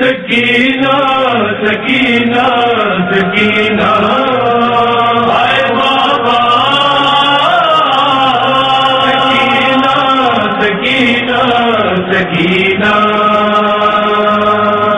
سکینہ سکینہ سکینہ۔ آئے بابا، سکینہ سکینہ سکینہ۔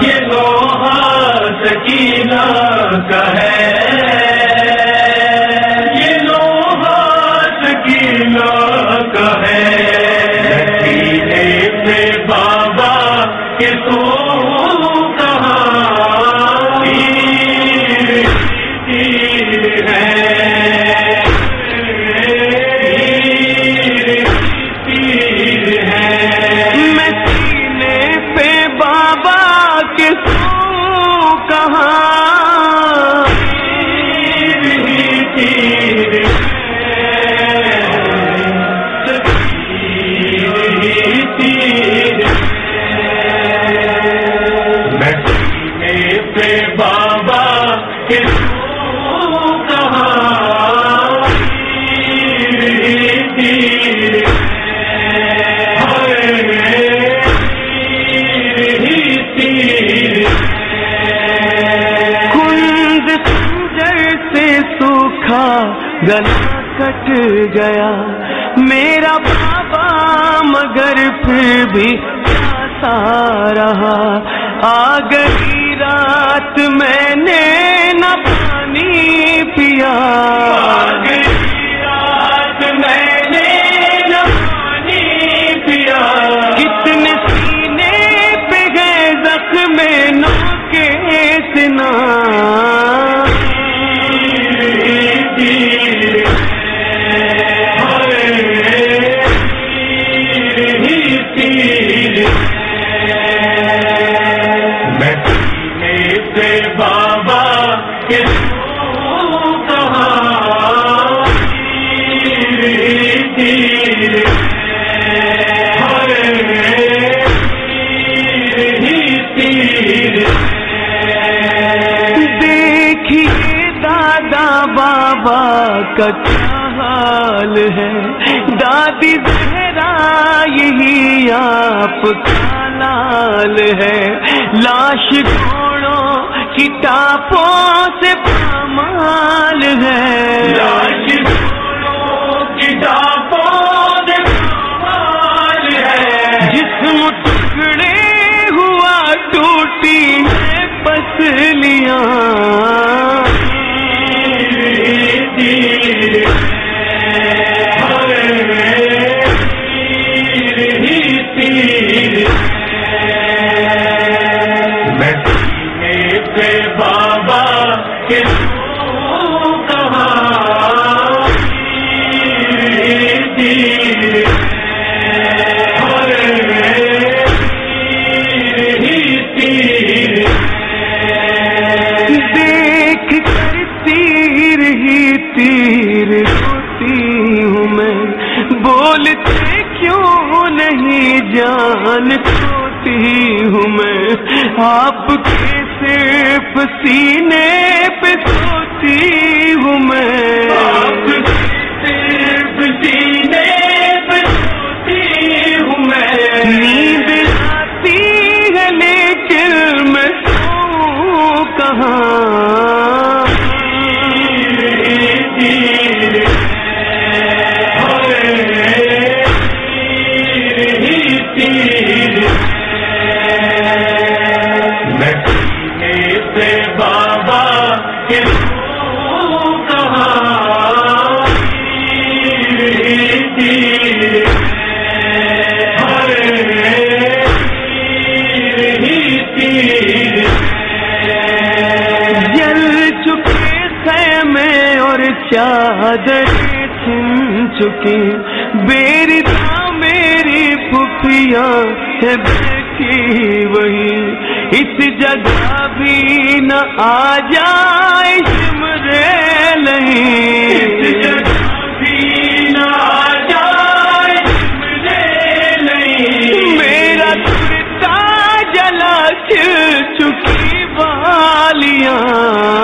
یہ لوہا سکینہ کا ہے۔ یہ لوہا سکینہ کا ہے۔ بابا کے گلا کٹ گیا۔ میرا بابا مگر پھر بھی آتا رہا۔ آ گئی رات میں نے نہ پانی پیا۔ دیکھیے دادا بابا کا کیا حال ہے۔ دادی زہرا، یہی آپ کا لال ہے۔ لاش گھوڑوں کی ٹاپوں سے پامال ہے۔ لاش ٹوٹی ہے پسلیاں جان کھوتی ہوں میں۔ آپ کے صرف سینے پہ سوتی ہوں میں۔ چکی تھا میری پھپھیاں ہے بیٹھی وہی۔ اس جگہ بھی نہ آ جائے شمرے نہیں۔ میرا کرتا جلا چل چکی تیر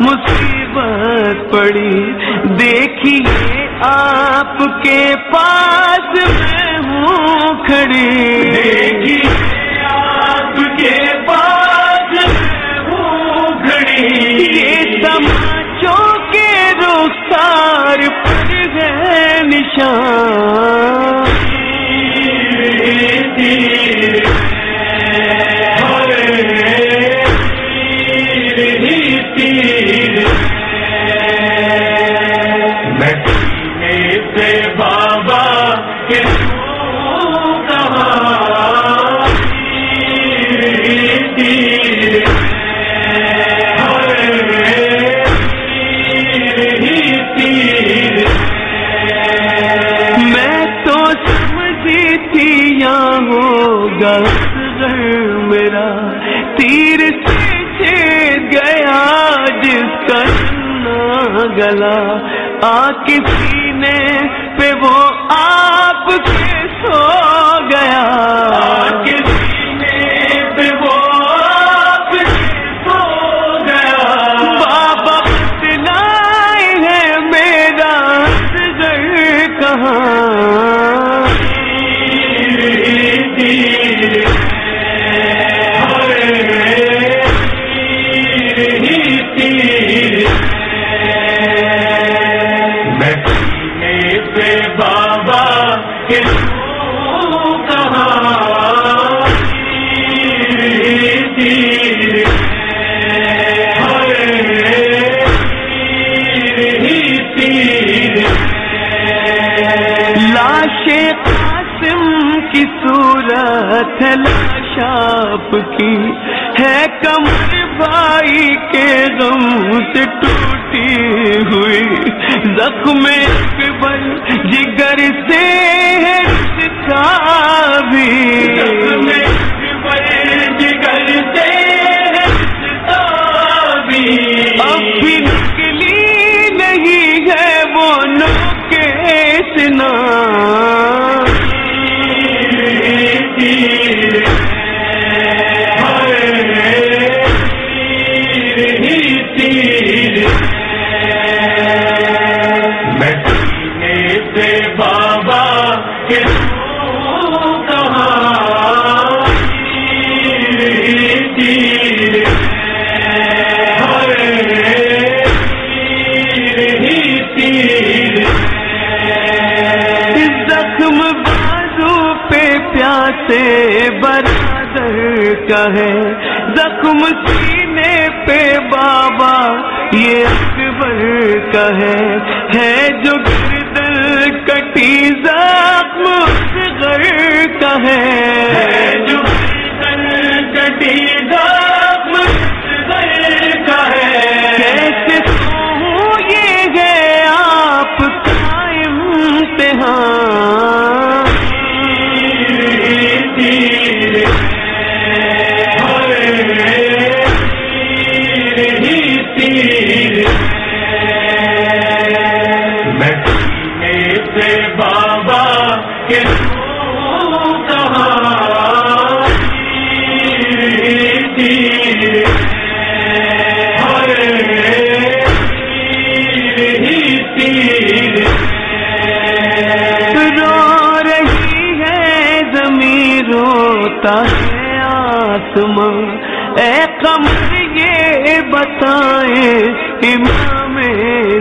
مصیبت پڑی۔ دیکھیے آپ کے پاس میں ہوں کھڑی۔ آپ کے پاس ہوں کھڑی۔ یہ تماچوں کے رخسار پر ہے نشان۔ غر میرا تیر سے چھید گیا جس کا نہ گلا۔ آ کسی نے پہ وہ آپ کے سو لاش قاسم کی صورت ہے، لاش کی ہے، کمر بھائی کے غم سے ٹوٹی ہوئی۔ زخم اکبر جگر سے ہے، رشتہ بھی۔ کا ہے۔ زخم سینے پہ بابا، یہ اکبر کا ہے۔ ہے جو گردل کٹی، زخم اصغر کا آسمان۔ اے قمر یہ بتائیں امام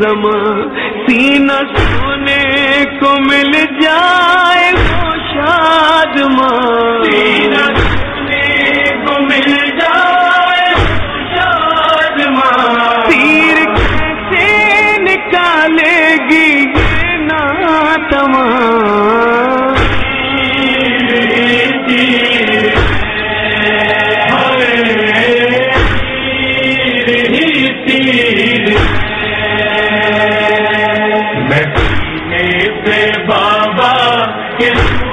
زمان۔ سینہ سونے کو مل جائے بابا